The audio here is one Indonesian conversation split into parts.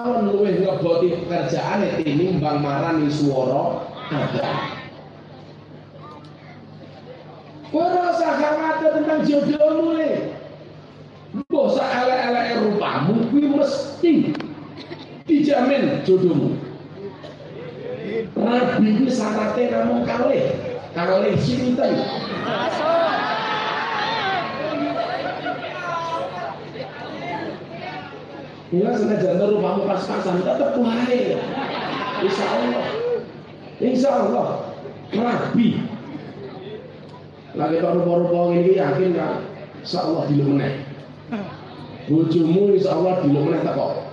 mawon luwih ngeboti pekerjaane tinimbang marani swara ada. Ora usah khawatir tentang jodohmu le. Mbok sak elek-eleke rupamu mesti dijamin jodohmu. Rabi ini syaratnya namung kalih, kalih sinten. Ila senajan rupamu pas-pasan tetep wae. Insya Allah. Insya Allah. Rabi lagi tak rupa-rupa ini yakin kan insya Allah di meneh. Bojomu insya Allah di meneh tak kok.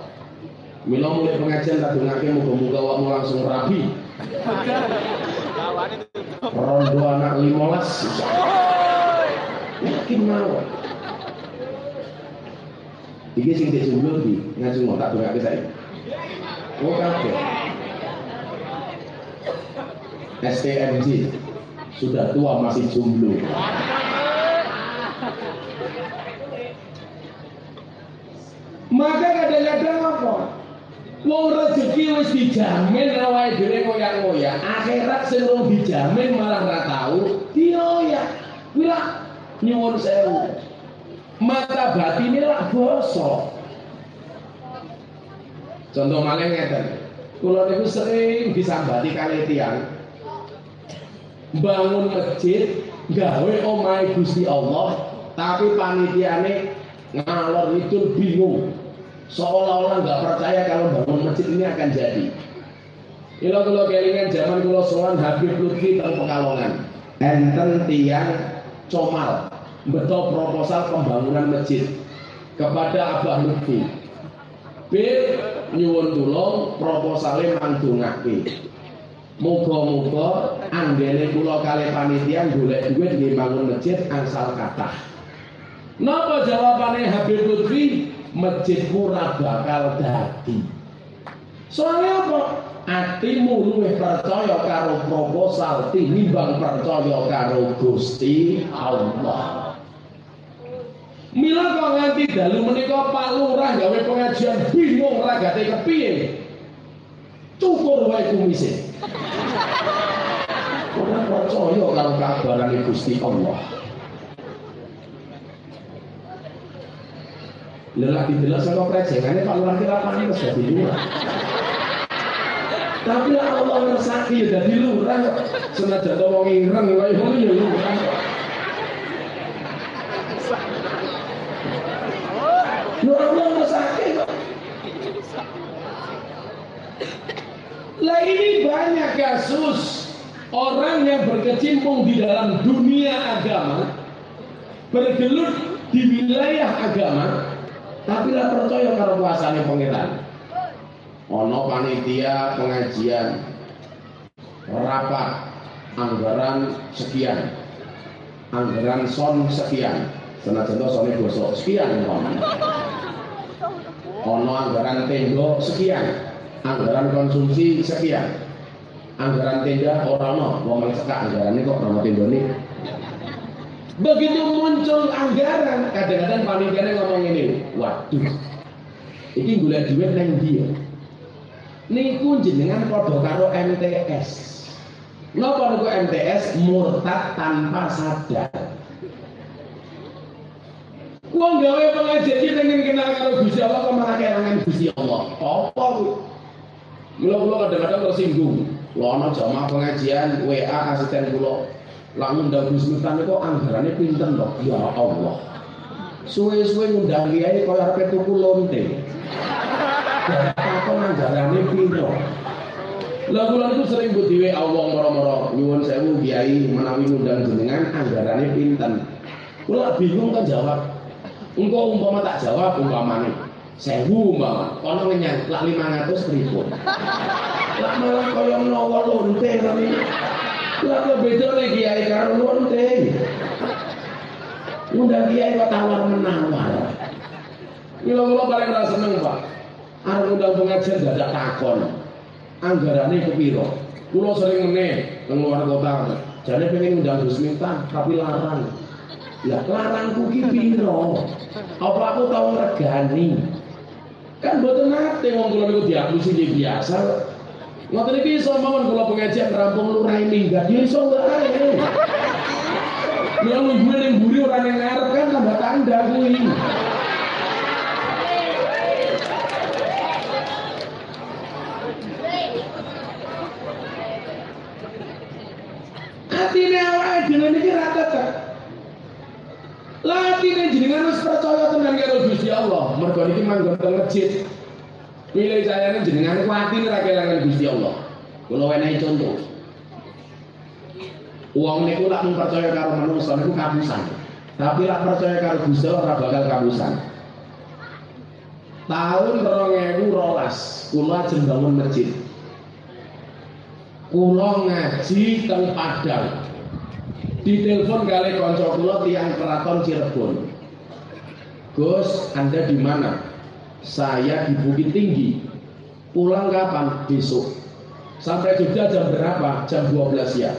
Mila mulai pengajian tak dengake muga-muga wakmu langsung rabi rondo anak limolas yakin mau Iki sing dijomblo di ngaji mau tak dongake saya. Oh kabeh. STMJ sudah tua masih jomblo. Maka kadang-kadang apa? Wong rezeki wis dijamin awake dhewe ngoyak-ngoyak, akhirat sing dijamin malah ora tau dioyak. Kuwi lah nyuwun sewu. Mata batine lah bosok. Contoh malah ngeten. Kula niku sering disambati kali tiang bangun masjid gawe omahe Gusti Allah tapi panitiane ngalor itu bingung. Seolah-olah nggak percaya kalau bangun masjid ini akan jadi. Ilo kalau kelingan zaman kulo sowan Habib Lutfi teng Pekalongan. Enten tiang comal betul proposal pembangunan masjid kepada Abah Lutfi Bir nyuwun tulung proposalnya mandungake Muga-muga anggene kula kali panitia golek duit nggih bangun masjid asal kata. Napa jawabane Habib Lutfi? Masjidku ora bakal dadi. Soalnya apa? Atimu luwih percaya karo proposal tinimbang percaya karo Gusti Allah. Mila kok nganti dalu menika Pak Lurah gawe pengajian bingung ragate kepiye? Cukur wae kumise. Ora percaya karo kabaran Gusti Allah. Lelaki jelas sama prejengannya Pak Lurah kira apa nih jadi lurah. Tapi lah Allah ngersaki ya jadi lurah. Senajan to wong ireng wae ngono ya. Ngersaki kok. Lah ini banyak kasus orang yang berkecimpung di dalam dunia agama, bergelut di wilayah agama, tapi lah percaya karo kuasane pangeran. Ono panitia pengajian rapat anggaran sekian, anggaran son sekian, senajan sonnya bosok sekian Ono anggaran tembok sekian, anggaran konsumsi sekian. Anggaran tenda orang no ngomong sekak anggaran ini kok nama tenda ini begitu muncul anggaran kadang-kadang panitia ngomong ini waduh ini gula duit neng dia? Niku jenengan padha karo MTS Napa niku MTS murtad tanpa sadar Wong gawe pengajian kita ingin kenal karo Gusti Allah kok malah kelangan Gusti Allah. Apa kuwi? Mula-mula kadang-kadang tersinggung. Lo ana jamaah pengajian WA asisten kula. Lah ngundang Gus Miftah kok anggarannya pinten loh. Ya Allah. Suwe-suwe ngundang kiai kaya arep tuku lonte. Takon anggarane piro? Lah kula niku sering mbok diwe Allah moro-moro nyuwun sewu kiai menawi ngundang jenengan anggarane pinten. Kula bingung kan jawab. Engko umpama tak jawab umpamane sewu mbak kono ngenyang lak lima ratus ribu. Lak malah kaya nawa lonte tapi lak beda nih kiai karo lonte udah kiai kok tawar menawar Mila mila paling rasa seneng pak. Arep undang pengajian dadak takon. Anggarane kepiro? Kulo sering meneh nang luar kota. Jadi pengen undang Gus Miftah tapi larang lah larangku ki piro apa aku tau regani Kan mboten nate wong kula niku diapusi biasa. Ngoten iki iso mawon kula pengajian rampung lurah minggat ya iso wae. Lha minggu ning mburi ora ning ngarep kan tambah tanda kuwi. Atine awake dhewe niki ra tetep. Latine jenengan wis percaya tenan karo Gusti Allah. Mergo niki manggon teng masjid. Pilih saya ini jenengan kuatin ra kelangan Gusti Allah. Kula wenehi contoh. Uang niku lak percaya karo manusia niku kabusan. Tapi lak percaya karo Gusti Allah ora bakal kabusan. Tahun 2012 kula ajeng bangun masjid. Kula ngaji teng Padang. Ditelepon kali kanca kula tiang keraton Cirebon. Gus, Anda di mana? Saya di Bukit Tinggi. Pulang kapan? Besok. Sampai Jogja jam berapa? Jam 12 siang.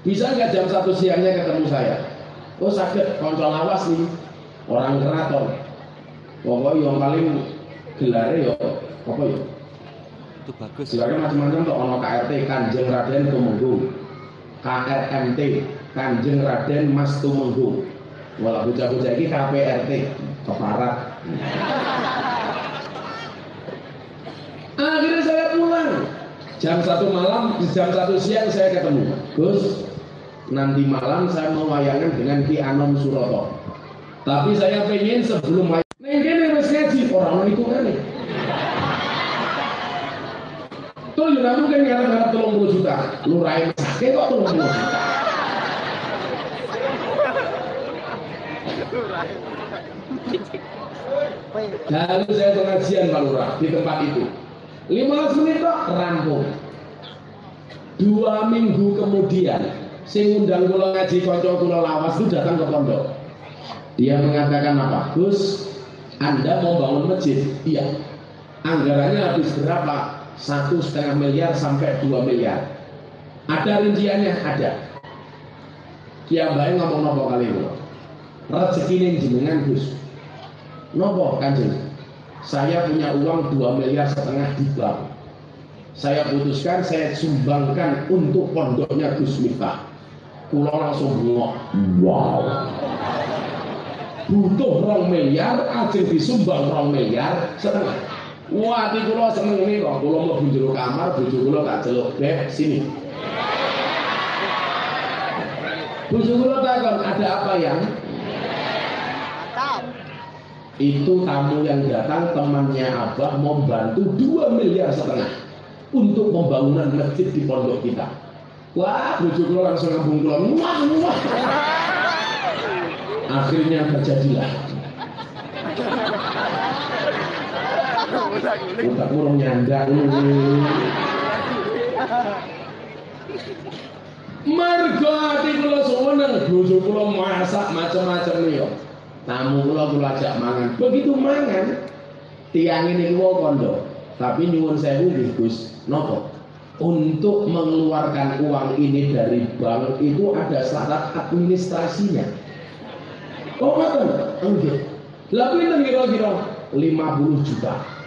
Bisa nggak jam satu siangnya ketemu saya? Oh sakit, konco lawas nih. Orang keraton. Pokoknya yang paling gelar ya apa ya? itu bagus Silakan macam-macam tuh ono KRT Kanjeng Raden Tumenggung. KRMT Kanjeng Raden Mas Tumenggung. Walau bocah-bocah ini KPRT keparat. Akhirnya saya pulang. Jam satu malam, jam satu siang saya ketemu. Gus, nanti malam saya mau wayangan dengan Ki Anom Suroto. Tapi saya pengen sebelum wayangan, Neng kene wis ngaji orang itu kan Tuh ya mungkin ngarep-ngarep tolong puluh juta. Lurai sakit kok tolong puluh juta. Lalu saya pengajian Pak Lurah di tempat itu. 15 menit kok rampung. Dua minggu kemudian, sing undang kula ngaji kanca kula lawas itu datang ke pondok. Dia mengatakan apa? Gus, Anda mau bangun masjid? Iya. Anggarannya habis berapa? Satu setengah miliar sampai dua miliar. Ada rinciannya? Ada. Kiambai ngomong nopo kali ini. Rezeki ini jenengan Gus. Nopo kanjeng? Saya punya uang 2 miliar setengah di bank. Saya putuskan saya sumbangkan untuk pondoknya Gus Miftah. Kulo langsung bengok. Wow. Butuh rong miliar, aja disumbang rong miliar setengah. Wah, hati kulo seneng nih kok. Kulo mau bunjuru kamar, bojo kulo tak celuk beb sini. Bojo kulo takon, ada apa yang? Itu tamu yang datang temannya Abah mau bantu 2 miliar setengah untuk pembangunan masjid di pondok kita. Wah, bujuk lo langsung ngambung lo, wah, wah. Akhirnya terjadilah. Udah kurang nyanda Mergo ati kula seneng bojo kula masak macam-macam nih tamu kula kula ajak mangan. Begitu mangan tiang ini kula kondo. Tapi nyuwun sewu Gus nopo? Untuk mengeluarkan uang ini dari bank itu ada syarat administrasinya. Oh ngoten? Nggih lha pinten kira-kira? 50 juta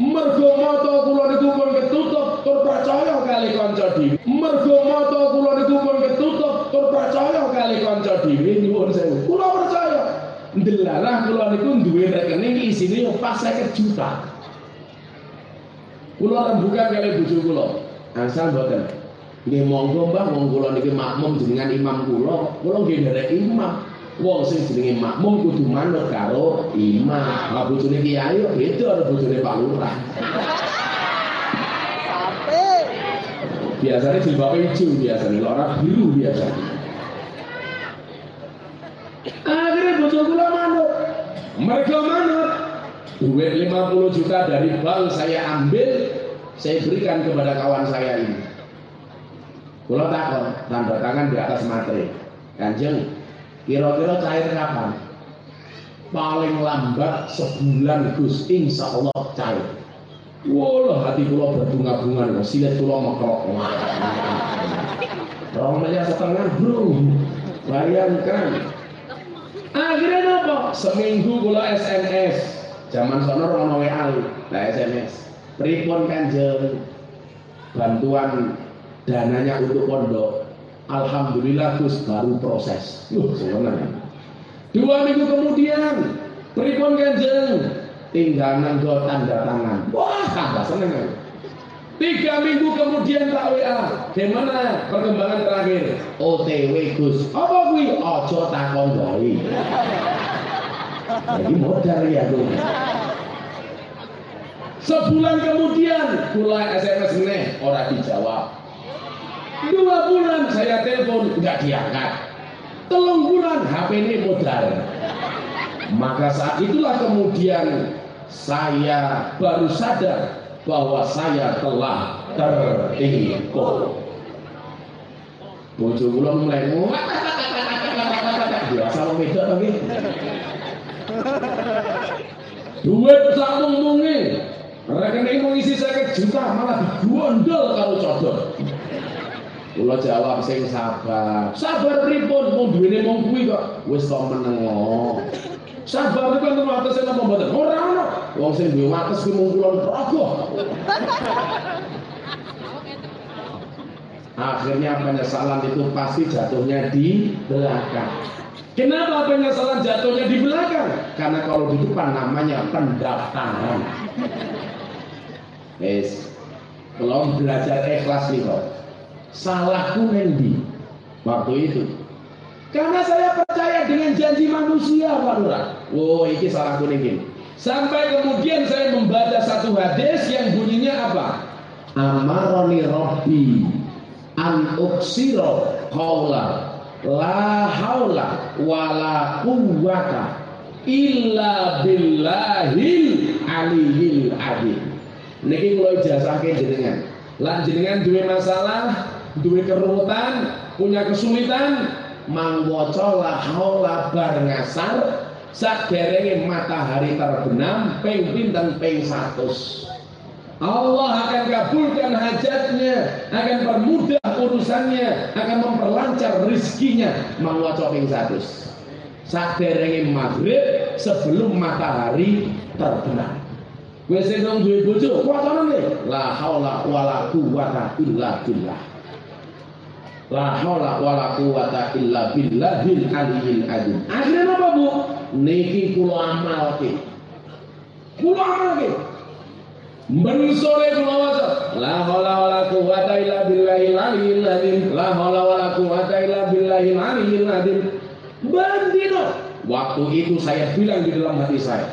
mergo mata kula niku pun ketutup tur percaya kali kanca dhewe mergo mata kula niku pun ketutup tur percaya kali kanca dhewe nyuwun sewu kula percaya. Ndelalah kula niku duwe rekening isine yo pas 50 juta. Kula rembukan kali bojo kula. Asal mboten. Nggih monggo Mbah. Wong kula niki makmum jenengan imam kula. Kula nggih nderek imam wong sing jenenge makmum kudu manut karo imam. Lah bojone kiai yo beda karo bojone Pak Lurah. Sampai Biasanya jilbabnya hijau biasanya, orang biru biasanya. Akhirnya bojo kula manut. Mereka manut. Duit 50 juta dari bank saya ambil, saya berikan kepada kawan saya ini. Kula takon, tanda tangan di atas materi. Kanjeng, Kira-kira cair kapan? Paling lambat sebulan Gus, insya Allah cair. Walah hati kula berbunga-bunga, silet kula mekrok. Miliar setengah bro, bayangkan. Akhirnya apa? Seminggu kula SMS, Zaman sono ono WA, lah SMS. Pripun kanjeng bantuan dananya untuk pondok. Alhamdulillah Gus baru proses. Loh, sebenarnya. Dua minggu kemudian, pripun kanjeng tinggal nanggo tanda tangan. Wah, tambah seneng. Tiga minggu kemudian tak WA, gimana perkembangan terakhir? OTW Gus, apa kuwi? Ojo takon gawe. Jadi modal ya tuh. Sebulan kemudian mulai SMS ini orang dijawab. Dua bulan saya telepon nggak diangkat. Telung bulan HP ini modal. Maka saat itulah kemudian saya baru sadar bahwa saya telah tertipu. Bojo kula mulai biasa wong wedok Duit mung-munge. Rekening mau isi 50 juta malah digondol karo codot. Kula jawab sing sabar. Sabar pripun mung duwene mung kuwi kok wis kok meneng. Sabar itu kan wates sing apa mboten? Ora ono. Wong sing duwe wates kuwi mung kulon rogoh. Akhirnya penyesalan itu pasti jatuhnya di belakang. Kenapa penyesalan jatuhnya di belakang? Karena kalau di depan namanya pendaftaran. Yes. Kalau belajar ikhlas nih kok. Salahku nendi waktu itu. Karena saya percaya dengan janji manusia Pak Lurah. Wow, ini salahku nih Sampai kemudian saya membaca satu hadis yang bunyinya apa? Amaroni Robbi an uksiro qawla la haula wala quwwata illa billahil aliyil azim niki kula ijazahke jenengan lan jenengan masalah duwe keruwetan punya kesulitan mangwaca la haula bar ngasar saderenge matahari terbenam ping pinten ping 100 Allah akan kabulkan hajatnya, akan permudah urusannya, akan memperlancar rizkinya. Mawaca ping satu. Saderenge maghrib sebelum matahari terbenam. Kowe sing duwe bojo, kuwatane la haula wala quwata illa billah. La haula wala quwata illa billahil aliyil azim. Akhirnya apa, Bu? Niki kula amalke. Kula amalke. Mensore kula waca la haula wala quwata illa billahil aliyil azim la haula wala quwata illa billahil aliyil azim Bandino waktu itu saya bilang di dalam hati saya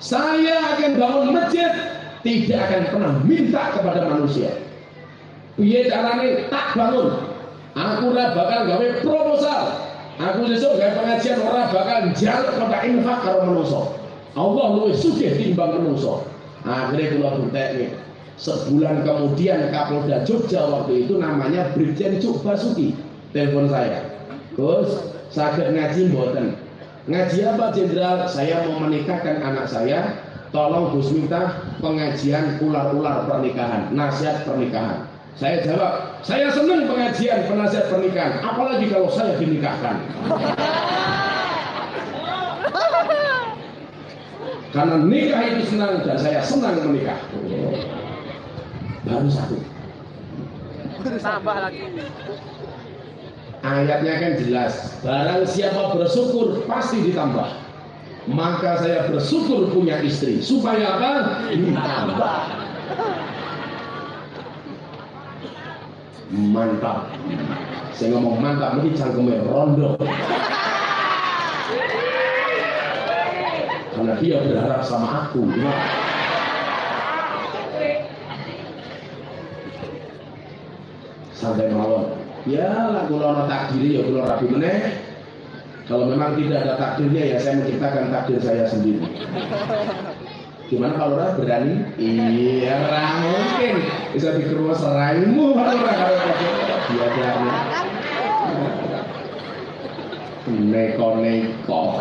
saya akan bangun masjid tidak akan pernah minta kepada manusia piye carane tak bangun aku ora bakal gawe proposal. Aku sesuk gawe pengajian ora bakal njaluk pada infak karo manusia Allah luwih sugih timbang manusia akhirnya kula nih sebulan kemudian Kapolda Jogja waktu itu namanya Brigjen Cuk Basuki. Telepon saya. Gus sakit ngaji mboten? Ngaji apa jenderal? Saya mau menikahkan anak saya. Tolong Gus minta pengajian ular-ular pernikahan nasihat pernikahan saya jawab saya senang pengajian penasihat pernikahan apalagi kalau saya dinikahkan Karena nikah itu senang dan saya senang menikah. Baru satu. Tambah lagi. Ayatnya kan jelas. Barang siapa bersyukur pasti ditambah. Maka saya bersyukur punya istri. Supaya apa? Ditambah. Mantap. Saya ngomong mantap, ini cangkemnya rondo. karena dia berharap sama aku sampai mawon ya lah kalau ada takdir ya kalau rapi meneh kalau memang tidak ada takdirnya ya saya menciptakan takdir saya sendiri gimana kalau orang berani iya orang mungkin bisa dikeruas seraimu kalau orang kalau biadarnya neko-neko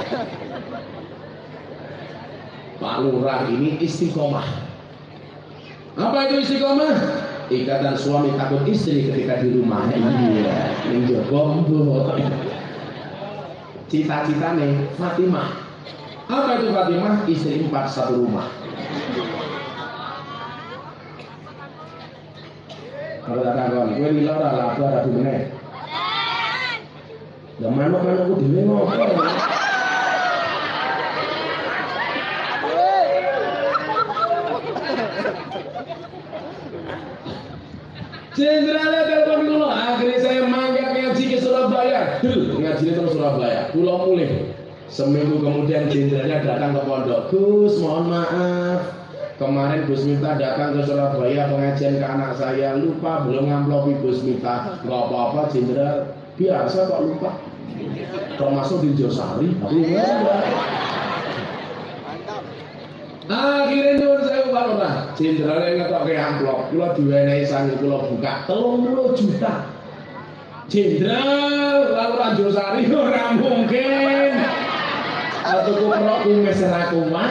Pak Lurah ini istiqomah. Apa itu istiqomah? Ikatan suami takut istri ketika di rumah. Iya, yang jogo Cita-cita nih Fatimah. Apa itu Fatimah? Istri empat satu rumah. Kalau tak kawan, gue lila ora lagu ora dimene. Lah manuk-manuk ku dhewe ngopo? Jenderalnya telepon dulu, akhirnya saya mangkat ngaji ke Surabaya. Dul, ngaji ke Surabaya. Pulau mulai. Seminggu kemudian jenderalnya datang ke pondok. Gus, mohon maaf. Kemarin Gus Miftah datang ke Surabaya pengajian ke anak saya. Lupa belum ngamplopi Gus Miftah. Gak apa-apa jenderal. Biasa kok lupa. Termasuk di Josari. Akhirnya nyuwun saya Pak Lurah, jenderalnya ngetok ke amplop, kula diwenehi sangu kula buka 30 juta. Jenderal, lalu Ranjosari ora mungkin. Atau kumerok kumis ora kumat.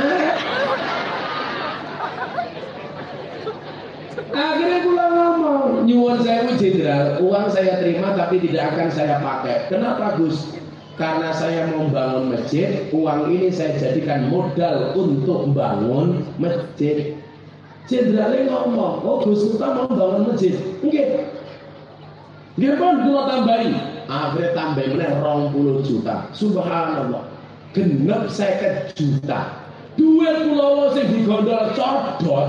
Akhirnya kula ngomong, nyuwun saya jenderal, uang saya terima tapi tidak akan saya pakai. Kenapa Gus? Karena saya mau bangun masjid, uang ini saya jadikan modal untuk membangun masjid. Jenderalnya ngomong, oh Gus Miftah mau bangun masjid. Oke. Dia pun tambahin. Akhirnya tambah meneh 20 juta. Subhanallah. Genep seket juta. Duit pulau sing digondol codot.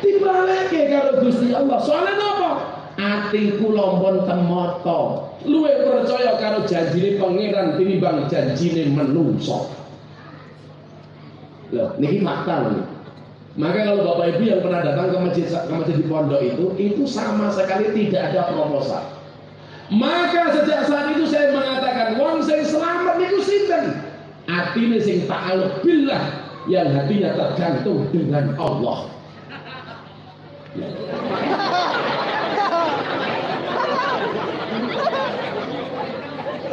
Tibaleke karo Gusti Allah. Soalnya apa? Ati kula temoto. Luwe percaya karo janjine pangeran tinimbang janjine menungso. Loh, niki fakta loh. Maka kalau Bapak Ibu yang pernah datang ke masjid ke masjid di pondok itu, itu sama sekali tidak ada proposal. Maka sejak saat itu saya mengatakan, wong saya selamat niku sinten? Atine sing ta'alluq billah yang hatinya tergantung dengan Allah.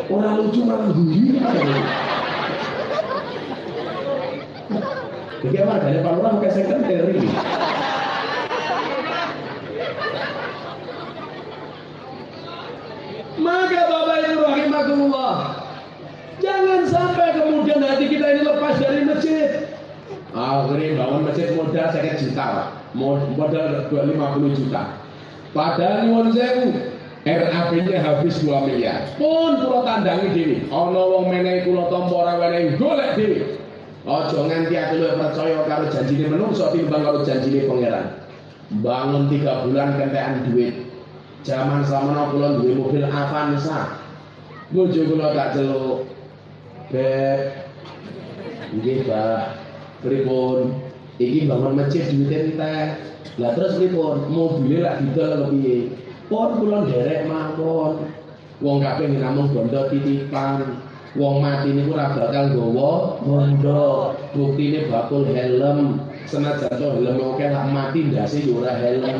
Orang lucu malah guyu. Bagaimana dari Pak Lurah pakai sekretari? Maka Bapak Ibu rahimahullah Jangan sampai kemudian hati kita ini lepas dari masjid Akhirnya bangun masjid modal saya juta Modal 50 juta Padahal nyuwun sewu RAP-nya habis 2 miliar. Pun kula tandangi dhewe. Ana wong menehi kula tampa ora golek dhewe. Aja nganti aku luwih percaya karo janjine menungso timbang karo janjine pangeran. Bangun tiga bulan kentekan duit. Zaman samana kula duwe mobil Avanza. Bojo kula tak celuk. Beb. Nggih, Pak. Pripun? Iki bangun masjid duit entek. Lah terus pripun? Mobilnya lak didol piye? Pun kula derek mawon. Wong kabeh namung bondo titipan. Wong mati niku ora bakal nggawa bondo. Buktine bakul helm. Senajan to helm oke lak mati ndase yo ora helm.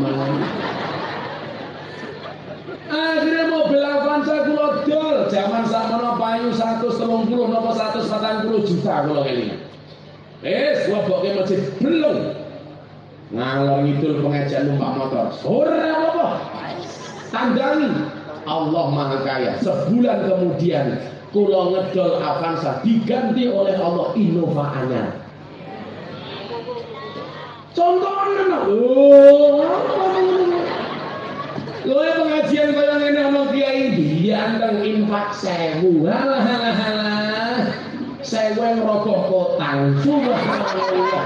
Akhirnya mobil Avanza kula dol zaman sakmono payu 130 napa 140 juta kula kene. Wis lebokke masjid belum. Ngalor ngidul pengajian numpak motor. Ora apa-apa. Tandangi Allah Maha Kaya. Sebulan kemudian kula ngedol Avanza diganti oleh Allah Innova anyar. Contohnya, oh, Lho pengajian kaya ngene ana kiai dianteng infak sewu. Halah halah halah. Sewu ngrokok kotang. Subhanallah.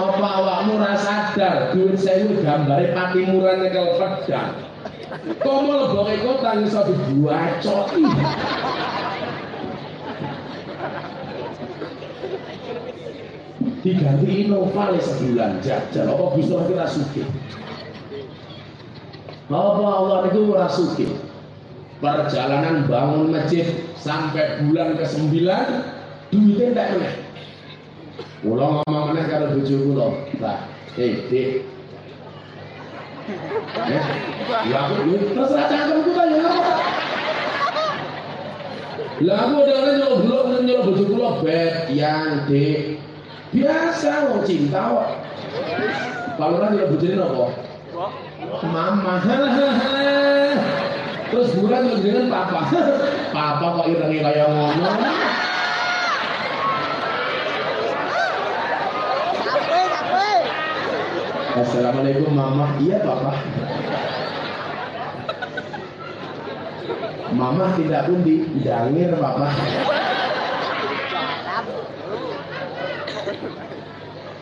Apa awakmu ora sadar duit sewu gambare pati murah nyekel pedang. Komo leboke kotang iso dibuacoki. Diganti Innova sebulan jajal apa Gusti kita sugih. Apa Allah itu rasuki Perjalanan bangun masjid sampai bulan ke-9 duitnya tak meneh. Kula ngomong meneh karo bojo kula. Lah, eh, Dik. Ya, ya aku terus ra cangkemku ta ya. Lah aku udah nyelok blok nyelok bojo kula bet yang Dik. Biasa wong cinta kok. Kalau orang nyelok bojone napa? mama terus bulan ngedengerin papa papa kok irangi kayak mama? Assalamualaikum mama iya papa Mama tidak undi, jangir papa.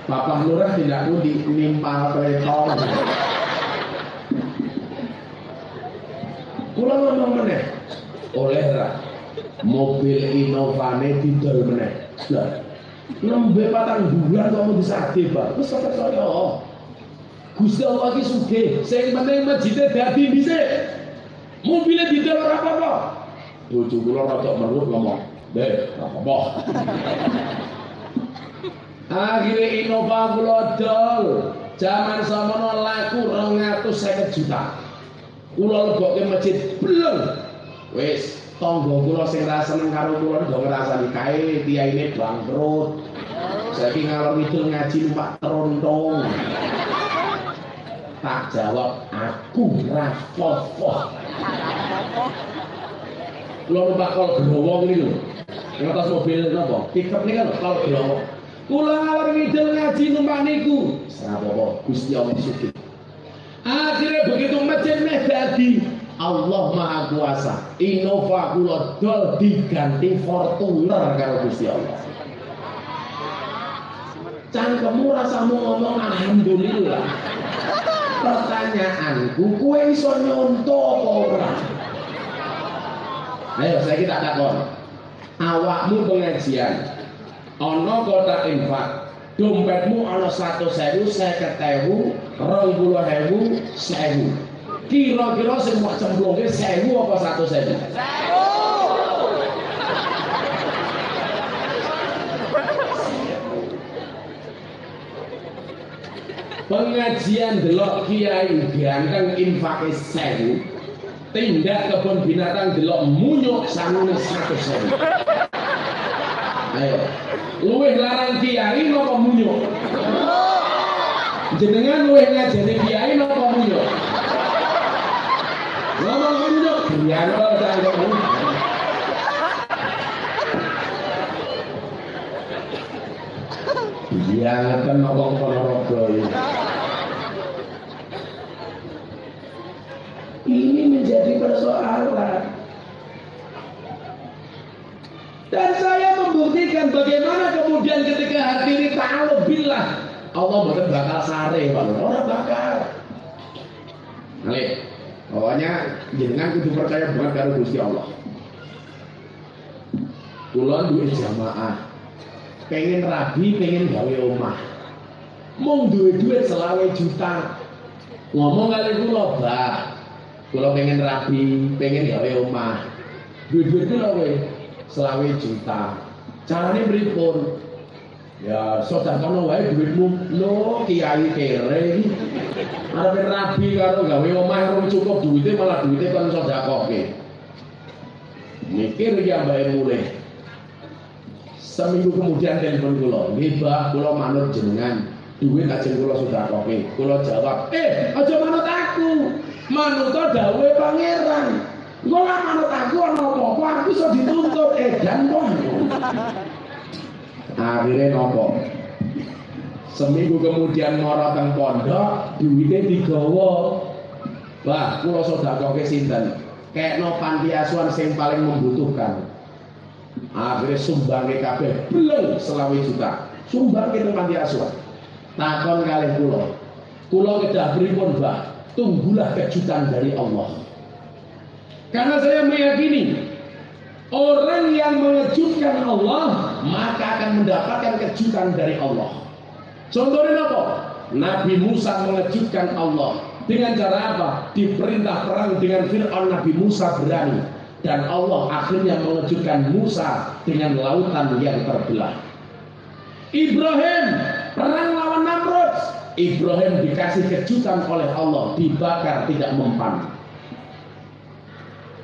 Papa lurah tidak undi, nimpal pretong. Kula ngomong meneh. Oleh ra mobil Innovane didol meneh. Lah, nembe patang bulan kok mau disate, Pak. Wis percaya. Gusti Allah ki sugih, sing penting masjidnya dadi dhisik. Mobilnya didol ora apa-apa. Bojo kula rada merut ngomong, "Deh, apa-apa." Akhirnya Innova kula dol. Zaman samono laku 250 juta. Kula lebokke masjid belum. Wis, tangga kula sing ra seneng karo kula ndok ngrasani kae tiyaine bangkrut. Saiki ngalor ngidul ngaji numpak tronton. Tak jawab aku ra fofoh. Kula numpak kol growong niku. Ngatas mobil napa? Pickup niku kan kol growong. Kula ngalor ngidul ngaji numpak niku. Apa-apa, Gusti Allah sugih. Akhirnya begitu meh dadi Allah Maha Kuasa. Innova kula dol diganti Fortuner karo Gusti Allah. Cangkemmu rasamu ngomong alhamdulillah. Pertanyaanku, kue iso nyonto apa ora? Ayo saya kita takon. Awakmu pengajian, ono kota infak, dompetmu ana 100.000, 50.000, 20.000, 1000. Kira-kira sing mau cemplungke 1000 apa 100.000? 1000. Pengajian delok kiai ganteng infake 1000. Tindak kebun binatang delok munyuk sangune 100.000. Ayo. Luwih larang kiai napa munyuk? Jenengan luwih ngajeni kiai napa munyuk? Ngomong munyuk, biar cangkemmu. Iya, ngeten ngomong Ponorogo. Ini menjadi persoalan. Dan saya membuktikan bagaimana kemudian ketika hati ini ta'ala billah Allah bukan bakal sare orang bakal. Nih, pokoknya jenengan kudu percaya banget karo Gusti Allah. Kula duwe jamaah. Pengen rabi, pengen gawe omah. Mung duwe duit selawe juta. Ngomong kali kula, Mbak. Kula pengen rabi, pengen gawe omah. Duit-duit kula selawe juta. Carane pripun? Ya sedekahno wae duitmu lho kiai kere. Arepe rabi karo gawe omah ora cukup duite malah duite kon sedekahke. Mikir ya mbake mulai. Seminggu kemudian telepon kula, "Nggih, kula manut jenengan. Duit ajeng kula sedekahke." Kula jawab, "Eh, aja manut aku. Manut dawuhe pangeran." Lah manut aku ana apa-apa, aku iso dituntut edan kok. Akhirnya nopo? Seminggu kemudian moro teng pondok, duitnya digawa. Bah, kula sedekahke sinten? Kekno panti asuhan sing paling membutuhkan. Akhirnya sumbangke kabeh belum selawi juta. Sumbangke teng panti asuhan. Takon kalih kula. Kula kedah pripun, Bah? Tunggulah kejutan dari Allah. Karena saya meyakini Orang yang mengejutkan Allah maka akan mendapatkan kejutan dari Allah. Contohnya apa? Nabi Musa mengejutkan Allah dengan cara apa? Diperintah perang dengan Fir'aun Nabi Musa berani dan Allah akhirnya mengejutkan Musa dengan lautan yang terbelah. Ibrahim perang lawan Namrud. Ibrahim dikasih kejutan oleh Allah dibakar tidak mempan.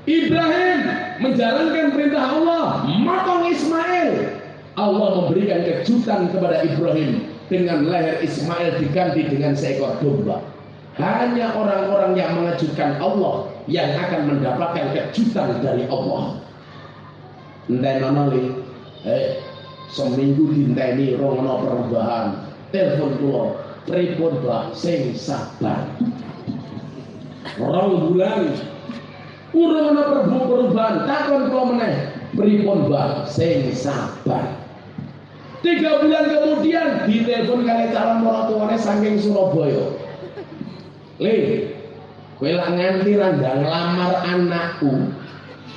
Ibrahim menjalankan perintah Allah, motong Ismail. Allah memberikan kejutan kepada Ibrahim dengan leher Ismail diganti dengan seekor domba. Hanya orang-orang yang mengejutkan Allah yang akan mendapatkan kejutan dari Allah. Entah nonoli, eh, seminggu dinteni rongono perubahan. Telepon kulo, pripun Mbah sing sabar rong bulan urung ana perubahan takon kula meneh pripun Mbah sing sabar Tiga bulan kemudian ditelepon kali calon mertuanya saking Surabaya. Le, kowe lak nganti randang lamar anakku.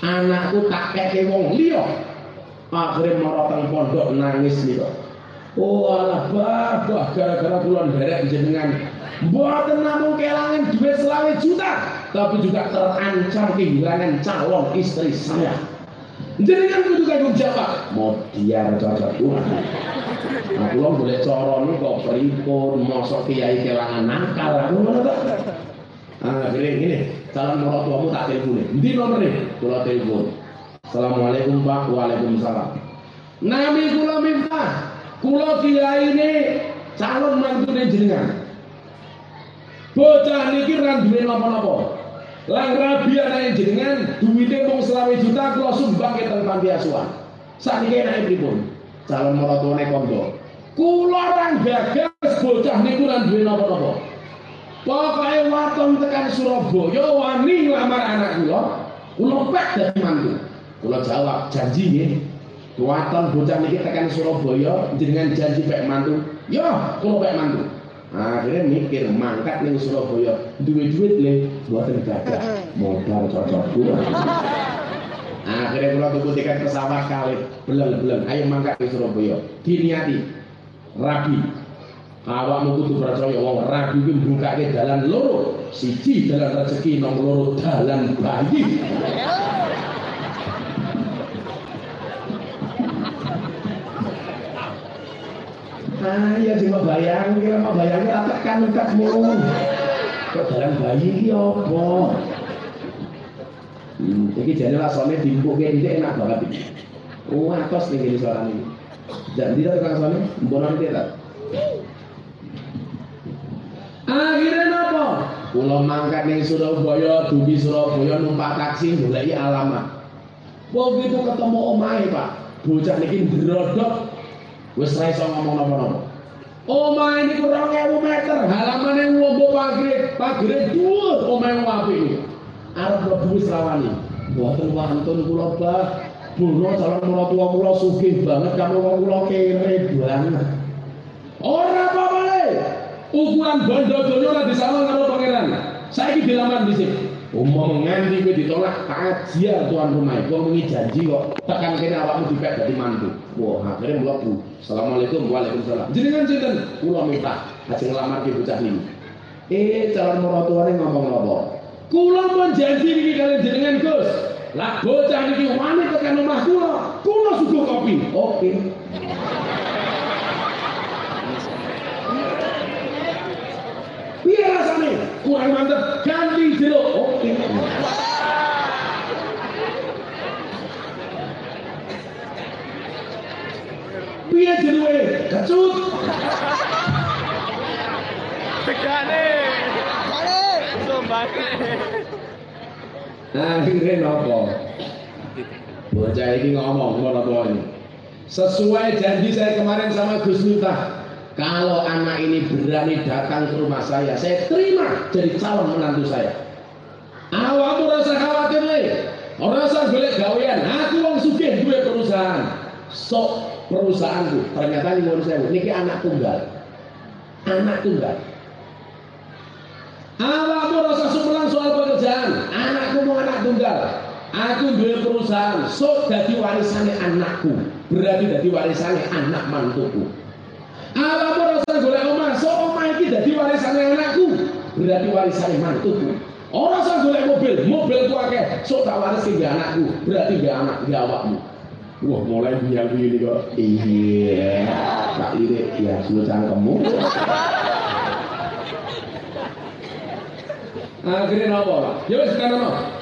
Anakku tak keke wong liya. Akhire marang teng pondok nangis liya. Oh alah bah, gara-gara kula nderek jenengan. Mboten namung kelangan juta, tapi juga terancam kehilangan calon istri saya. Jadi kan kudu kanggo jawab. Modiar cocok kuwi. Nah, kula boleh niku kok pripun mosok kiai kelangan nakal aku ngono to. Ah, gini gini, calon mertuamu tak telepon. Ndi nomere? Kula telepon. Assalamualaikum Pak. Waalaikumsalam. Nami kula Miftah. Kula kiai ini calon mantune jenengan. Bocah niki ra duwe napa-napa. Lang rabi anak jenengan duwite mung selawe juta kula sumbang ke teng panti asuhan. Sakniki enake pripun? Calon maratuane kondo. Kula orang gagas bocah niku lan duwe napa-napa. Pokoke waton tekan Surabaya wani nglamar anak kula. Kula pek dadi mantu. Kula jawab janji nggih. Waton bocah niki tekan Surabaya jenengan janji pek mantu. Ya, kula pek mantu akhirnya mikir mangkat nih Surabaya. Duit duit le buatan gagah modal cocok pula. Akhirnya kalau tuku tiket pesawat kali belum ayo mangkat nih Surabaya. Diniati rabi. Awakmu kudu percaya wong rabi iki mbukake dalan loro. Siji dalan rezeki nomor loro dalan bayi Ah ya sing bayang kira mau bayang tak tekan tekmu. Kok dalam bayi iki apa? Hmm, iki jane rasane dimpuke dhisik enak banget iki. Oh, atos ning kene suarane. Dan tidak tukang suarane, mbonan iki ta. Akhirnya napa? Kula mangkat ning Surabaya, dugi Surabaya numpak taksi goleki alamat. Begitu ketemu omahe, Pak. Bocah niki ndrodok Wis ra iso ngomong. Omah ini kurang 1000 meter, halaman yang ngombo pagre, pagre dhuwur omah apik iki. Arep mlebu wis rawani. Mboten wantun kula bah. Bono calon mertua kula sugih banget kamu wong kula kere banget. Ora apa-apa. Ukuran bondo-bondo ora disama karo pangeran. Saiki dilamar dhisik. Umum nganti kowe ditolak ajar tuan rumah Wong wingi janji kok tekan kene awakmu dipek dadi mantu. Wah, akhirnya mlebu. Assalamualaikum waalaikumsalam. Jenengan sinten? Kula minta ajeng nglamar ki bocah ini. Eh, calon mertuane ngomong apa? Kula pun janji iki kalian jenengan Gus. Lah bocah niki wani tekan omah kula. Kula suguh kopi. Oke. Piye rasane? Kurang mantep, ganti jeruk. Oke. Piye jeruke? Kecut. Tegane. Sombane. Akhirnya nopo? Bocah ini ngomong ngono ini. Sesuai janji saya kemarin sama Gus Miftah, kalau anak ini berani datang ke rumah saya, saya terima jadi calon menantu saya. Awakmu rasa khawatir nih, rasa golek gawean. Aku wong sugih duwe perusahaan. Sok perusahaanku ternyata menurut saya ini anak tunggal, anak tunggal. Awakmu rasa sumelang soal pekerjaan, anakku mau anak tunggal. Aku duwe perusahaan, sok dadi warisannya anakku, berarti dadi warisannya anak mantuku. Awakmu rasa golek omah, sok omah iki dadi warisannya anakku, berarti warisannya mantuku. Orang sang golek mobil, mobilku akeh, sok tak waris ke anakku, berarti gak anak gak awakmu. Wah mulai biar ini kok Iya Tak lirik Ya sudah cangkemmu Akhirnya Pak? Ya wis kan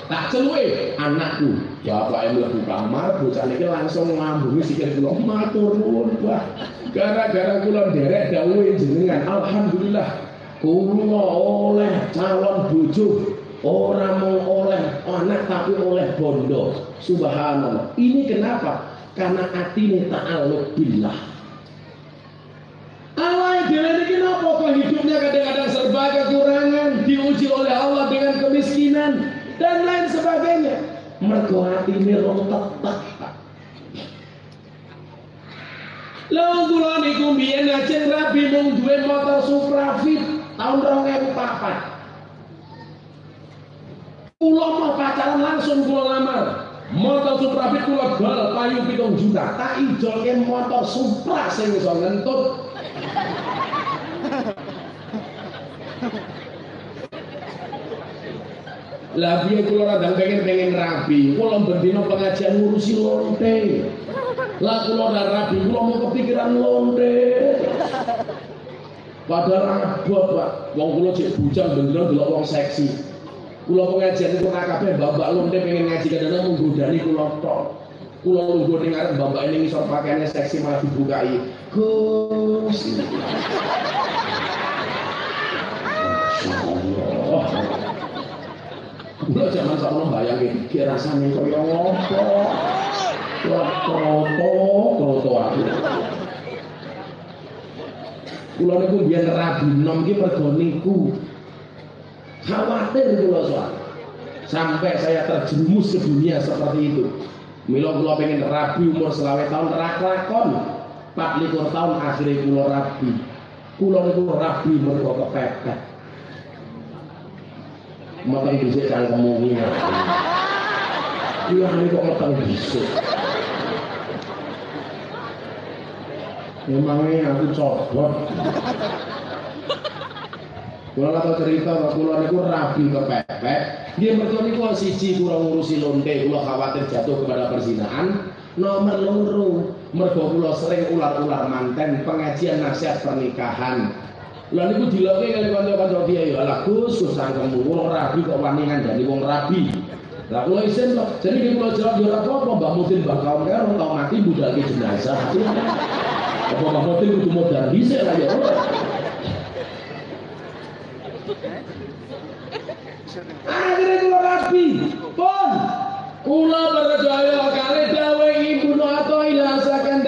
Tak celuwe anakku. Bapak yang mlebu kamar bocah niki langsung ngambungi sikil kula matur nuwun Pak. Gara-gara kula derek dawuhe jenengan alhamdulillah kula oleh calon bojo orang mau oleh anak tapi oleh bondo. Subhanallah. Ini kenapa? Karena hati ini ta'aluk billah. Allah yang dhewe niki napa kok hidup hidupnya kadang-kadang serba kekurangan, diuji oleh Allah dengan kemiskinan dan lain sebagainya. Mergo atine tetap. Lalu kula niku biyen ajeng rabi mung duwe motor Suprafit tahun 2004. Kula mau pacaran langsung kula lamar. Motor Suprafit kula bal payu pitung juta. Tak ijolke motor Supra sing iso ngentut. Lah piye kula radang pengen pengen rabi, kula bendina pengajian ngurusi lonte. Lah kula ora rabi, kula mau kepikiran lonte. Padahal abot, Pak. Wong kula cek bujang bener delok wong seksi. Kula pengajian itu kabeh bapak lonte pengen ngaji kadang menggodani kula tok. Kula lungguh ning arep bapak ini ngisor pakaiannya seksi malah dibukai. Gus. Kula zaman sakmono bayangke iki rasane kaya ngopo. Kroto, kroto aku. Kula niku biyen rabi nom iki mergo niku Khawatir kula soal. Sampai saya terjerumus ke dunia seperti itu. Milo kula pengen rabi umur selawe tahun raklakon. 24 tahun akhirnya kula rabi. Kula niku rabi mergo kepepet. Matang dhisik cangkemmu kuwi. Ini kok matang dhisik. Memangnya aku cobot. Kula kata cerita kula niku rabi kepepet. Dia mergo niku siji kurang ngurusi lonte, kula khawatir jatuh kepada perzinahan. Nomor loro, mergo kula sering ular-ular manten pengajian nasihat pernikahan. Lah niku diloke kali kanca-kanca kiai, "Alah Gus, Gus sangkemmu wong rabi kok wani ngandani wong rabi." Lah kula isin kok, jadi kula jawab ora apa-apa, Mbah Mudin Mbah Kaum karo tau mati budalke jenazah. Apa Mbah Mudin kudu modal dhisik lah ya. Akhirnya kula rapi, pun kula percaya kali ibu atau yang mengatakan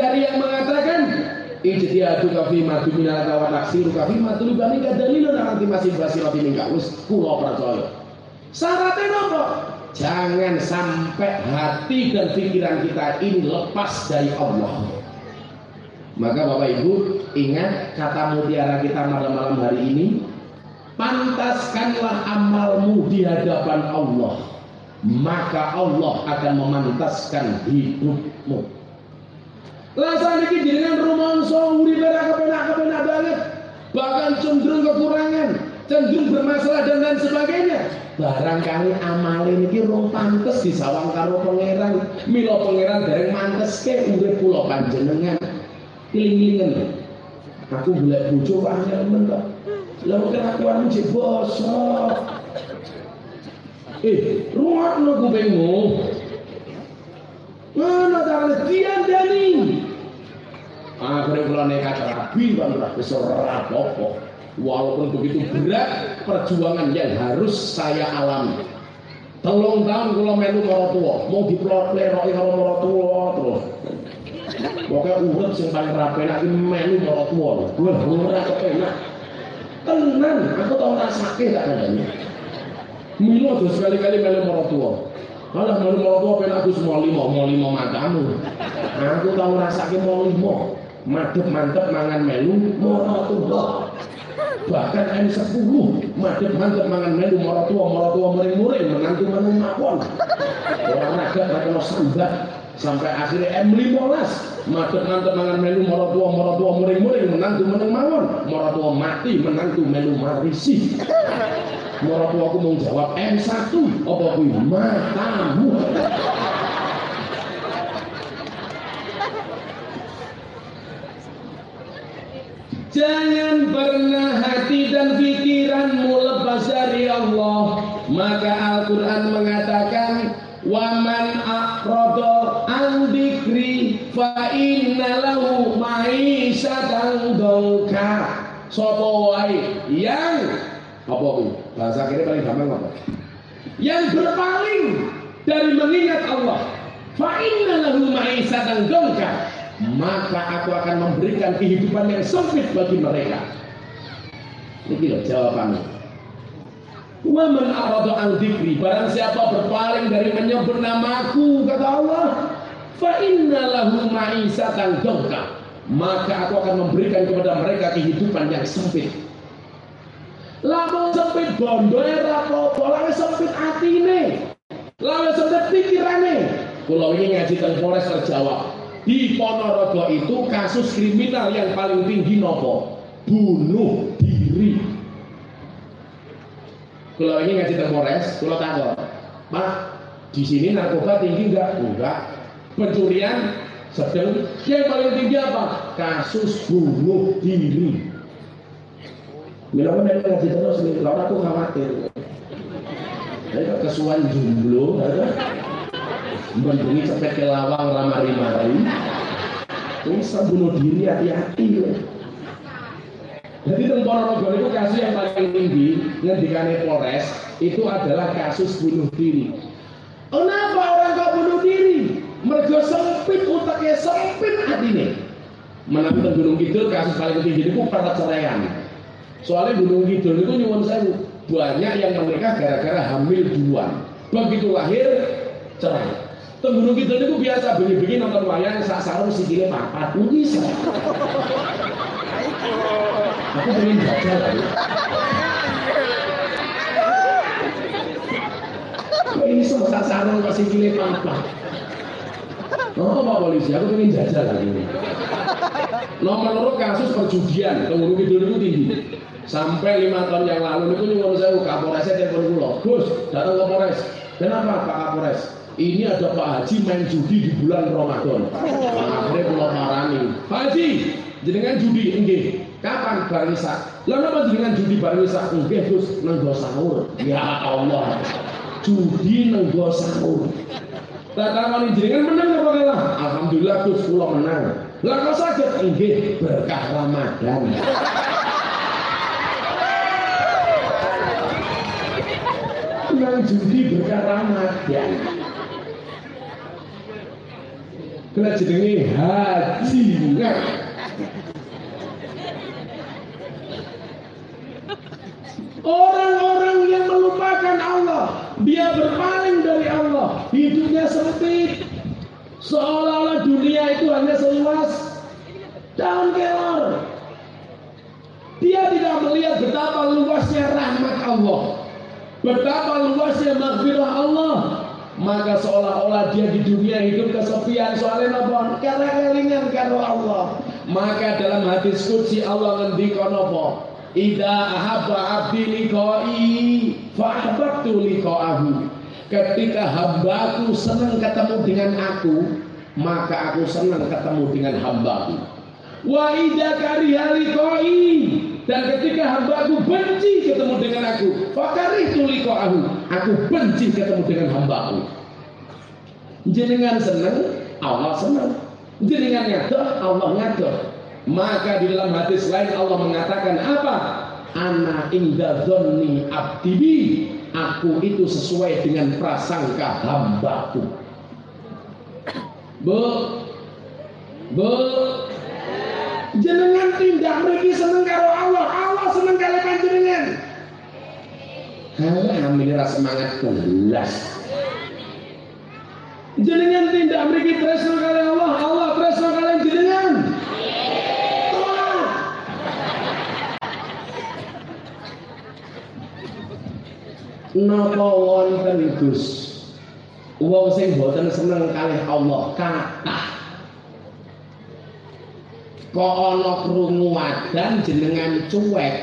ijtihadu kafi matu minal kawan taksiru kafi matu libani kadalilun nanti masih basi roti minggaus kula percaya syaratnya jangan sampai hati dan pikiran kita ini lepas dari Allah maka Bapak Ibu ingat kata mutiara kita malam-malam hari ini pantaskanlah amalmu di hadapan Allah maka Allah akan memantaskan hidupmu Rasanya ini dengan rumongso uripe ra kepenak-kepenak banget. Bahkan cenderung kekurangan cenderung bermasalah dan lain sebagainya. Barangkali amal ini rong pantes disawang karo pangeran. Milo pangeran dereng mantes ke urip kula panjenengan. Iling-ilingan. Aku golek bojo kok angel men kok lah kok kelakuanmu jek bosok. Eh, ruangno kupingmu. Mana cara diandani? Akhirnya kula nekat rabi kan ora wis apa Walaupun begitu berat perjuangan yang harus saya alami. Telung tahun kula melu karo tua, mau dipleroki karo karo tua terus. Pokoknya urut sing paling rapi lagi melu karo. Gue ora kepenak tenang aku tahu sakit tak adanya Milo tuh sekali-kali melu tua. Kalau melu tua pengen aku semua limo mau limo matamu. Aku tahu rasake mau limo madep mantep mangan melu tua. bahkan M10 madep mantep mangan melu tua tua muring-muring menantu menu mawon. Orang naga tak sambat sampai akhirnya M15 madep mantep mangan melu tua tua muring-muring menantu meneng mawon. Tua mati menantu melu marisi tua aku mau jawab M1 apa kuwi matamu. Jangan pernah hati dan pikiranmu lepas dari Allah. Maka Al-Quran mengatakan Waman akrodo an dikri fa inna lahu ma'isyatan dongka Sopo yang apa itu? Bahasa kiri paling gampang apa? Yang berpaling dari mengingat Allah. Fa lahu ma'isyatan dongka maka aku akan memberikan kehidupan yang sempit bagi mereka. Ini loh jawabannya. Wa man arada an dzikri, barang siapa berpaling dari menyebut namaku, kata Allah, fa inna lahu ma'isatan dongka. Maka aku akan memberikan kepada mereka kehidupan yang sempit. Lamun sempit bondo era apa lawe sempit atine. Lawe sempit pikirane. Kalau ini ngaji tentang Polres terjawab. Di Ponorogo itu kasus kriminal yang paling tinggi nopo bunuh diri. Kalau ini ngaji tentang Polres, kalau takut, Pak, di sini narkoba tinggi enggak? Enggak. Pencurian sedang. Yang paling tinggi apa? Kasus bunuh diri. Bila mana ngaji terus nih, lalu aku khawatir. Ayo kesuan jomblo, ada Mendungi cepet ke lawang ramari-mari. Bisa bunuh diri hati-hati. Jadi Ponorogo itu kasus yang paling tinggi ngendikane Polres itu adalah kasus bunuh diri. Kenapa orang kok bunuh diri? Mergo sempit utaknya sempit hatinya. Menang Gunung Kidul kasus paling tinggi itu perceraian. Soalnya Gunung Kidul itu nyuwun saya banyak yang menikah gara-gara hamil duluan. Begitu lahir cerai. Tenggunung Kidul itu biasa bengi-bengi nonton wayang sak sarung sikile papat. Bisa. Aku pengen baca lagi. Ini semua sarung masih gile papat. Oh, Pak Polisi, aku pengen jajal lagi. Nomor loro kasus perjudian, tunggu Kidul itu tinggi. Sampai lima tahun yang lalu itu nyuwun saya Kapolresnya telepon kula. Gus, datang ke Polres. Kenapa Pak Kapolres? Ini ada Pak Haji main judi di bulan Ramadan. Akhirnya kula marani. Pak Haji, jenengan judi enggih. Kapan bareng isak? Lah napa jenengan judi bareng isak? Nggih Gus, nenggo sahur. Ya Allah. Judi nenggo sahur. Tak takoni jenengan menang apa kalah? Alhamdulillah Gus kula menang. Lah kok saged berkah Ramadan. Nang judi berkah Ramadan. Kena jenenge haji nggak? Orang-orang yang melupakan Allah, dia berpaling dari Allah, hidupnya sempit. Seolah-olah dunia itu hanya seluas daun kelor. Dia tidak melihat betapa luasnya rahmat Allah, betapa luasnya maghfirah Allah. Maka seolah-olah dia di dunia hidup kesepian soalnya apa? Karena kelingan karo Allah. Maka dalam hadis kudsi Allah ngendika napa? Ida ahabba abdi liqai fa ahbabtu liqa'ahu. Ketika hambaku senang ketemu dengan aku, maka aku senang ketemu dengan hambaku. Wa ida kariha liqai dan ketika hambaku benci ketemu dengan aku, fakaritu liqa'ahu. Aku benci ketemu dengan hambaku. Jenengan senang, Allah senang. Jenengan ngadoh, Allah ngadoh. Maka di dalam hadis lain Allah mengatakan apa? Ana inda dhonni abdibi. Aku itu sesuai dengan prasangka hambaku. Bu, bu, jenengan tindak mriki seneng karo Allah, Allah seneng karo panjenengan. Alhamdulillah semangat belas. Jenengan tindak mriki tresno karo Allah, Allah tresno kalian jenengan. Napa wonten Gus? Wong sing boten seneng kalih Allah kathah. Kok ana krungu adan jenengan cuek.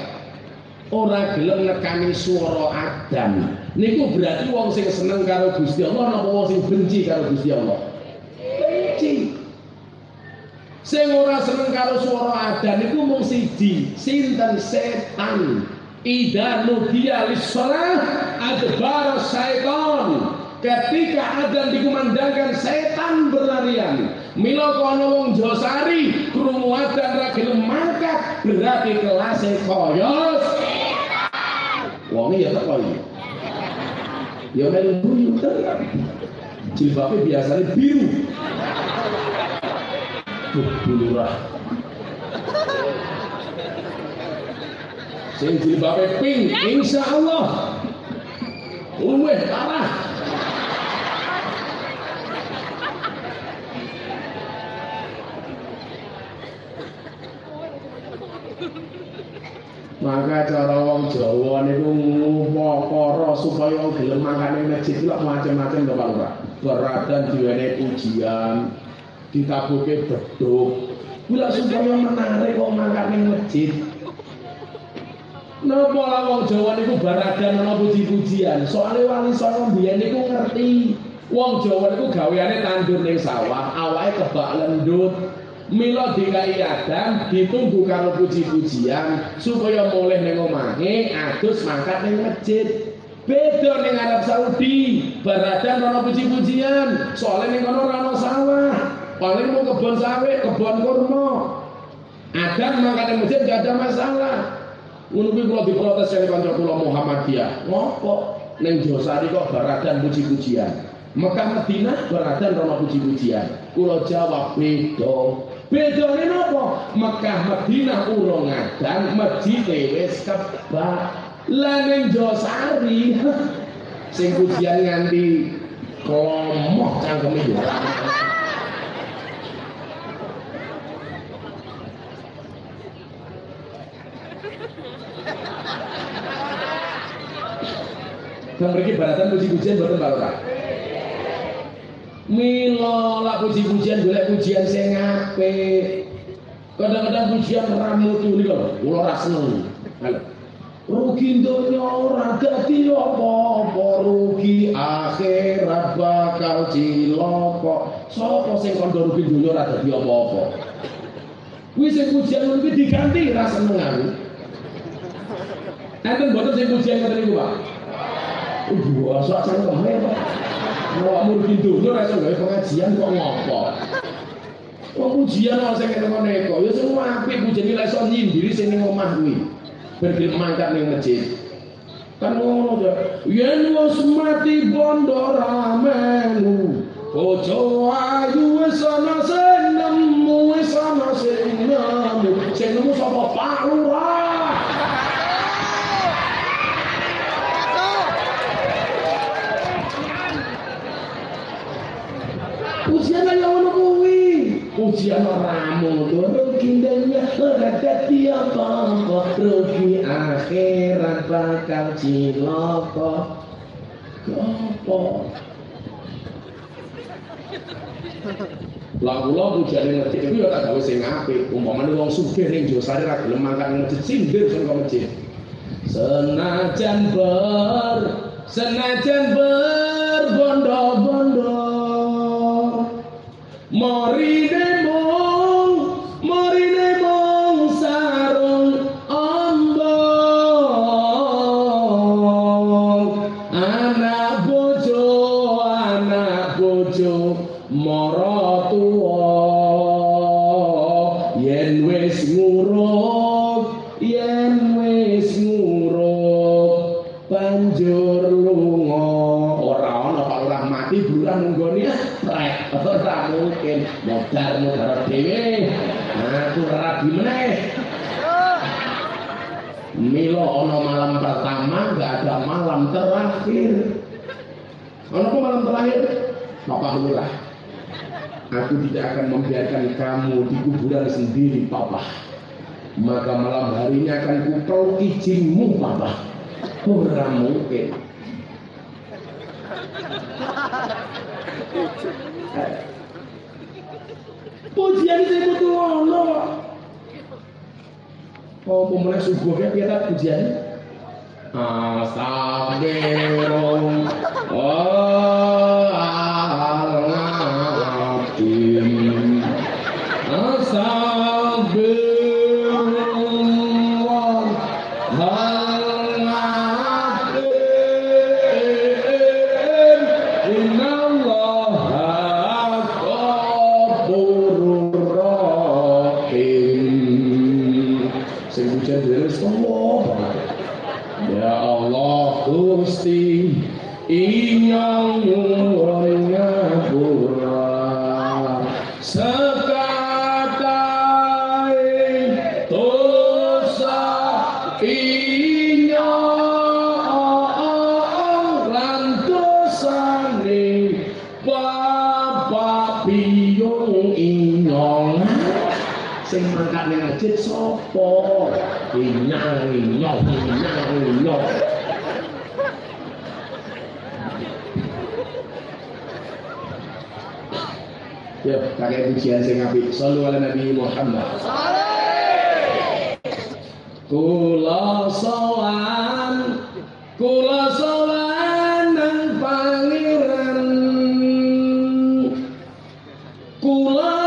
Ora gelem nekani swara adan. Niku berarti wong sing seneng karo Gusti Allah napa wong sing benci karo Gusti Allah? Benci. Sing ora seneng karo swara adan niku mung siji, sinten setan. Ida nudia lissalah adbar syaitan. Ketika adzan dikumandangkan setan berlarian. Mila kono wong Josari krungu adzan ra gelem mangkat berarti kelas kaya Wong ya teko iki. Ya melu guyu tenan. Biasanya biru. Tuh, bulurah. Sing jilbabe pink, insya Allah. Luweh parah. Maka cara wong Jawa niku ngupakara supaya gelem mangkane masjid lho macam-macam to Pak Lurah. Beradan diwene pujian, ditabuke beduk. Kula supaya menarik kok mangkane masjid. Napa lah wong Jawa niku baradan ana puji-pujian. Soale wali songo biyen niku ngerti. Wong Jawa niku gaweane tandur ning sawah, awake kebak lendut. Mila dikai adang ditunggu karo puji-pujian supaya mulih ning omahe adus mangkat ning masjid. Beda ning Arab Saudi, baradan ana puji-pujian, soalnya ning kono ora sawah. Paling mau kebun sawit, kebun kurma. Adang mangkat ning masjid gak ada masalah. Ngono kuwi kula diprotes kali kanca kula Muhammadiyah. Ngopo ning Josari kok baradan puji-pujian? Mekah Madinah baradan rono puji-pujian. Kula jawab beda. Bedane napa? Mekah Madinah urung ngadan, masjid wis kebak. Lah ning Josari sing pujian nganti klomoh cangkeme yo. Kang mriki baratan puji-pujian boten barokah. Milo lah puji-pujian golek pujian sing apik. Kadang-kadang pujian ramu tuh loh, kula ora seneng. Halo. Rugi donya ora dadi apa-apa, rugi akhirat bakal cilaka. Sapa sing kandha rugi donya ora dadi apa-apa? Kuwi sing pujian kuwi diganti ra seneng aku. Enten boten sing pujian ngoten niku, Pak. Udah, sok seneng Pak. Mau murki dunya ora iso gawe pengajian kok ngopo. Wong pujian ora sing ngene kok. Ya sing apik pujian iki iso nyindiri sing ning omah kuwi. Mangkat ning masjid. Kan ngono to. Yen wis mati bondo ramenu. Ojo ayu wis ana sing nemu wis ana sing nemu. Sing nemu sapa Pak Lurah. Ujian kaya ngono kuwi. Ujian ramu rugi dunya ora dadi apa-apa, rugi akhirat bakal cilaka. Apa? Lah kula pujane ngerti iku ya tak gawe sing apik. Umpamane wong sugih ning Josari ra gelem makan masjid sindir sing masjid. Senajan ber senajan berbondo-bondo Marine Moride terakhir. Apa malam terakhir? Papa Lurah Aku tidak akan membiarkan kamu di kuburan sendiri Papa. Maka malam harinya akan kupel izinmu Papa. Ora mungkin Pujian itu itu ono. Oh, pemenang subuhnya piye ta pujian? Astagfirullah. Oh, al-azim. Ya, pakai pujian sing apik. Sallu ala Nabi Muhammad. Kula sowan, kula sowan nang pangeran. Kula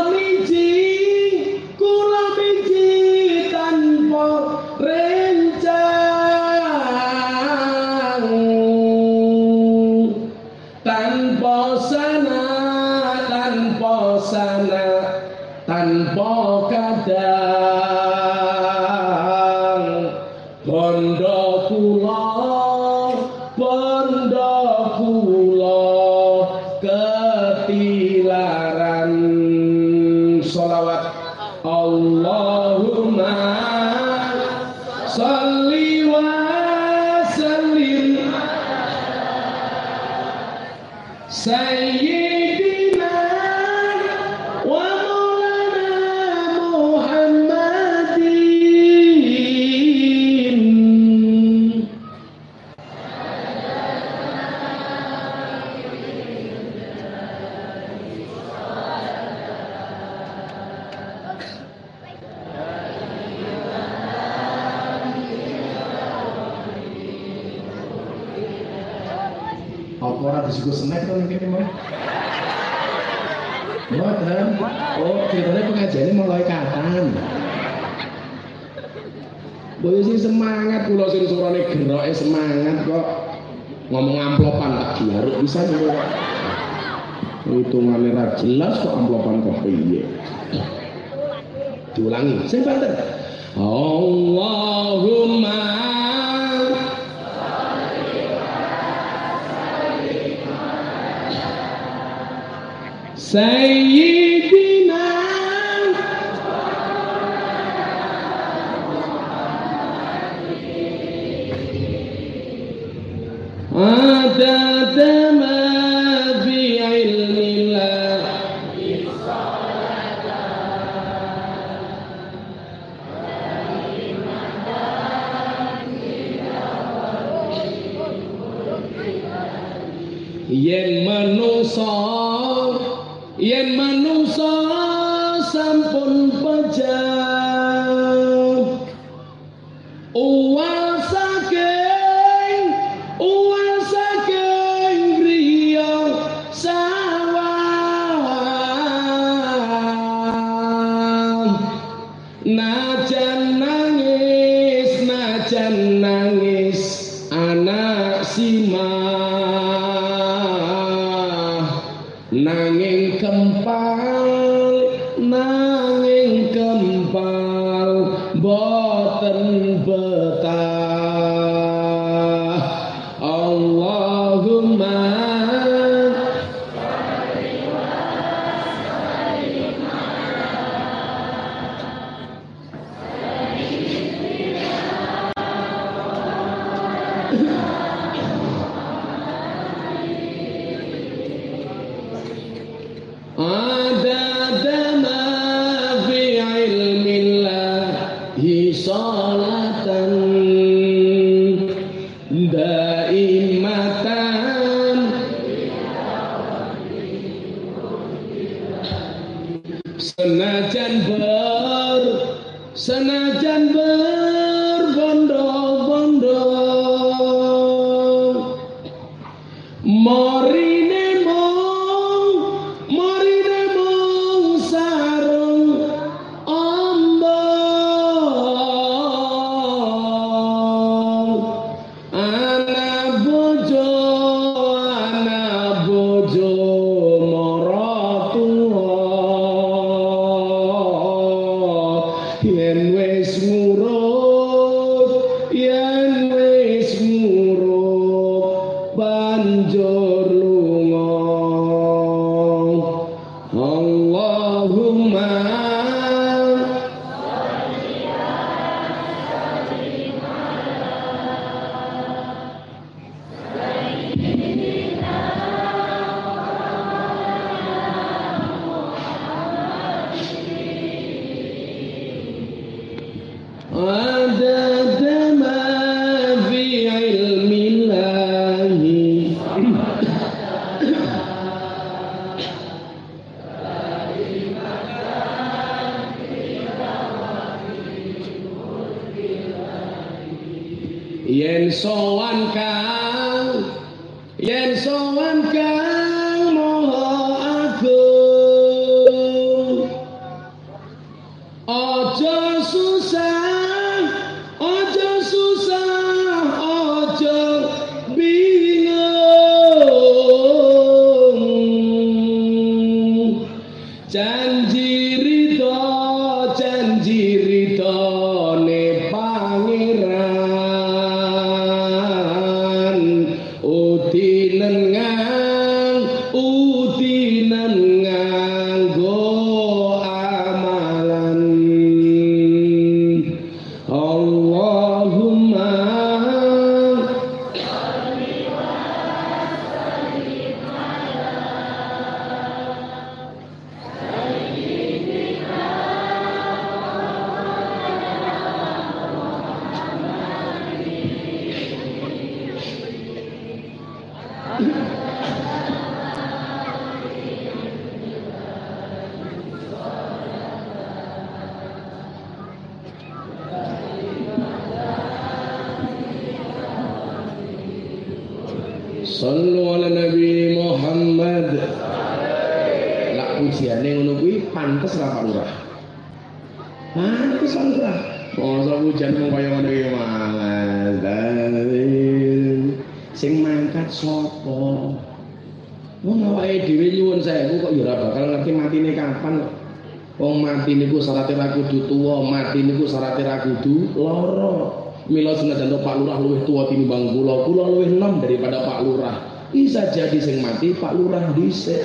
Tuwa tinimbang kula, kula luwih enom daripada Pak Lurah. Bisa jadi sing mati Pak Lurah dhisik.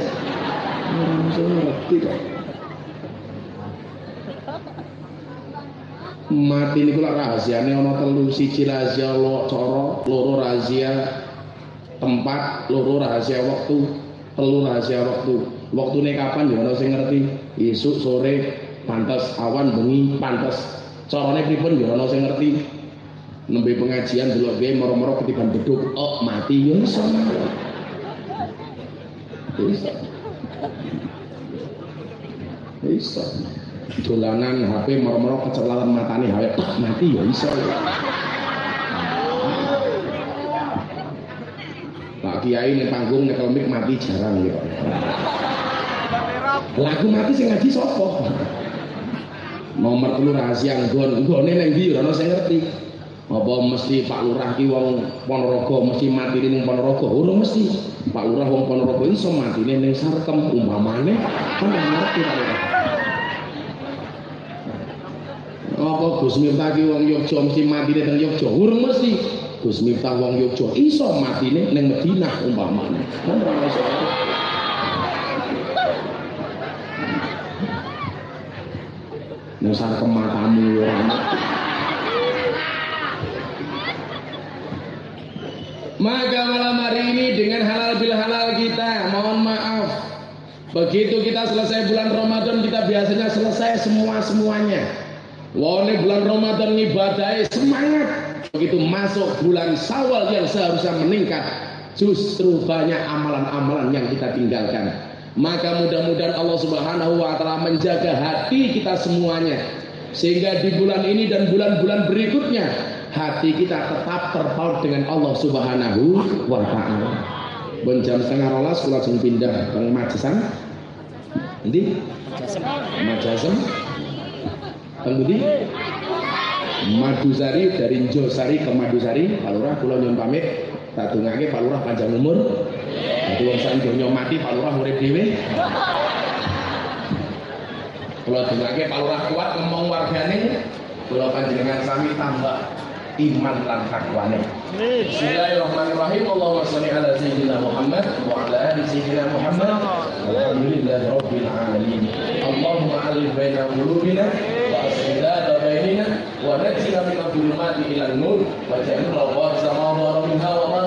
Ngerti kok. Mati niku lak rahasiane ana telu, siji rahasia lo cara, loro rahasia tempat, loro rahasia waktu, telu rahasia waktu. Waktune kapan ya sing ngerti. Isuk sore pantas awan bengi pantas carane pripun ya sing ngerti nembe pengajian delok ge moro-moro ketiban beduk oh mati ya iso iso iso dolanan HP moro-moro kecepatan matane HP tak mati ya iso Pak Kiai nih panggung nih komik mati jarang ya. Lagu mati sing ngaji sapa? Nomor telu rahasia nggon, nggone ning ndi ora ono sing ngerti. Apa mesti Pak Lurah ki wong Ponorogo mesti matine ning Ponorogo? Ora mesti. Pak Lurah wong Ponorogo iso matine ning Sarkem umpamane kan ngerti. Apa Gus Miftah ki wong Yogya mesti matine teng Yogya? Ora mesti. Gus Miftah wong Yogya iso matine ning Madinah umpamane. Kan ora iso. Ning Sarkem matamu Maka malam hari ini dengan halal bil halal kita, mohon maaf. Begitu kita selesai bulan Ramadan kita biasanya selesai semua semuanya. Wah bulan Ramadan ibadahnya semangat. Begitu masuk bulan Sawal yang seharusnya meningkat, justru banyak amalan-amalan yang kita tinggalkan. Maka mudah-mudahan Allah Subhanahu wa taala menjaga hati kita semuanya sehingga di bulan ini dan bulan-bulan berikutnya hati kita tetap terpaut dengan Allah Subhanahu wa taala. Ben jam setengah rolas kula langsung pindah ke Majesan. Endi? Majasem. Teng Budi? Madusari dari Josari ke Madusari, Pak Lurah kula nyuwun pamit. Tak dongake Pak Lurah panjang umur. Dadi wong sak donya mati Pak Lurah urip dhewe. Kula dongake Pak Lurah kuat ngomong wargane, kula panjenengan sami tambah iman lan takwane. Bismillahirrahmanirrahim. Allahumma shalli ala sayyidina Muhammad wa ala ali sayyidina Muhammad. Alhamdulillahi rabbil alamin. Allahumma alif baina qulubina wa aslih dhata bainina wa najjina min adh-dhulumati ila an-nur wa ja'alna warisa ma dhara minha wa ma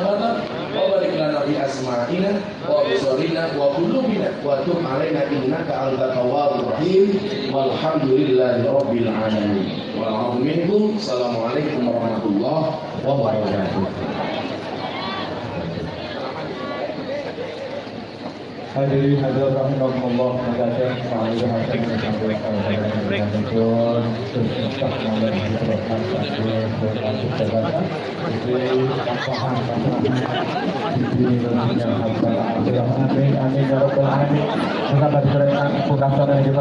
barik lana fi asma'ina wa absarina wa qulubina wa tub alaina innaka antat tawwabur rahim walhamdulillahi rabbil alamin. Wa. Assalamualaikum warahmatullahi wabarakatuh. Hadirin hadirat Rabbal Alamin Mendapat diberikan Pungkasan yang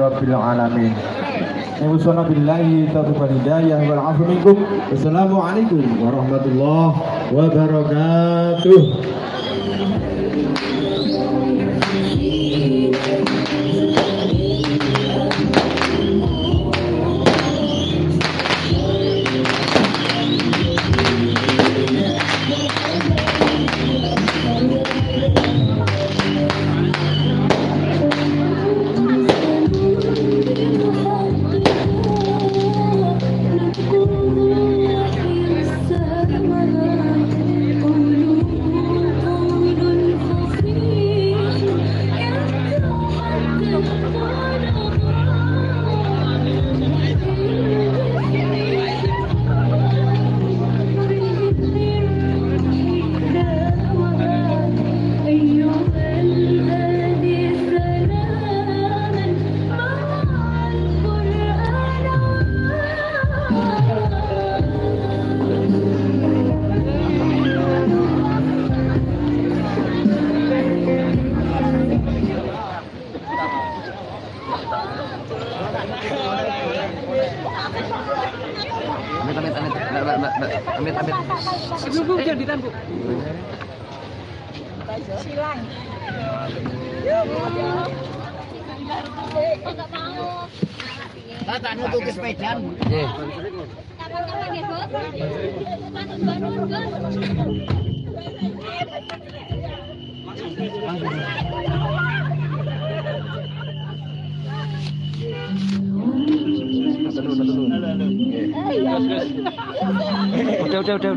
Rabbil Alamin Musana billahi taufiq wal hidayah wal afu minkum. Wassalamualaikum warahmatullahi wabarakatuh.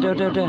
Udah udah udah